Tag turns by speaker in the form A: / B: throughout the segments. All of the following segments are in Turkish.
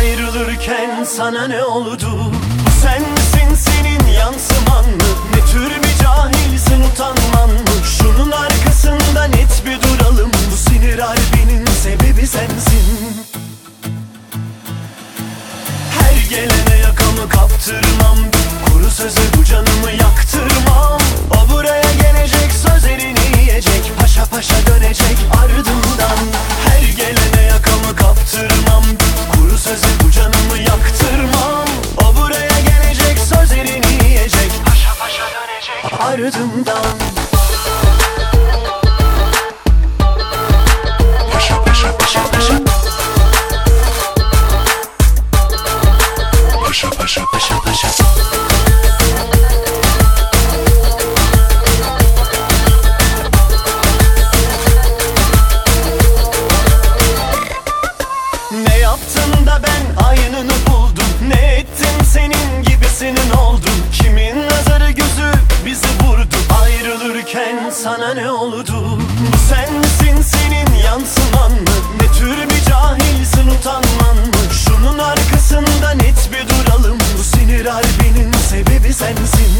A: Ayrılırken sana ne oldu? Sensin senin yansıman mı? Ne tür bir cahilsin utanman mı? Şunun arkasında net bir duralım Bu sinir harbinin sebebi sensin Her gelene yakamı kaptırmam Kuru söze yaktırmam O buraya gelecek sözlerini yiyecek. Paşa paşa dönecek ardından. Paşa paşa paşa paşa. Ayrılırken sana ne oldu? Bu sen misin senin yansıman. Mı Ne tür bir cahilsin utanman? Mı Şunun arkasında net bir duralım. Bu sinir harbinin sebebi sensin.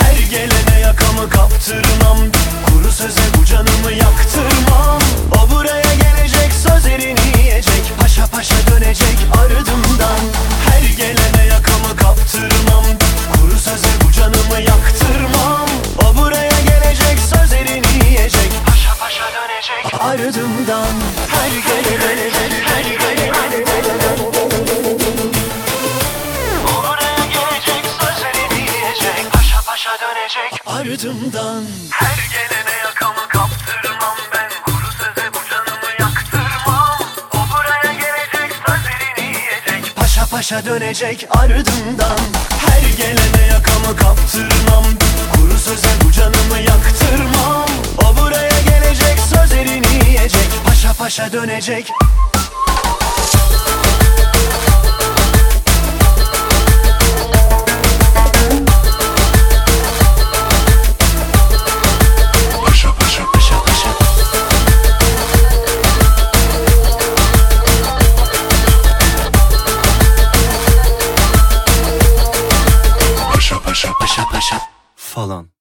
A: Her gelene yakamı kaptırmam. Kuru söze bu canımı yaktırmam. O buraya gelecek sözlerini yiyecek. Paşa paşa dönecek ardımdan ardımdan Her gelene yakamı kaptırmam ben. Kuru söze bu canımı yaktırmam. O buraya gelecek sözlerini yiyecek Paşa paşa dönecek
B: ardımdan. Her gelene yakamı kaptırmam Kuru söze bu canımı taşa dönecek.
A: Falan.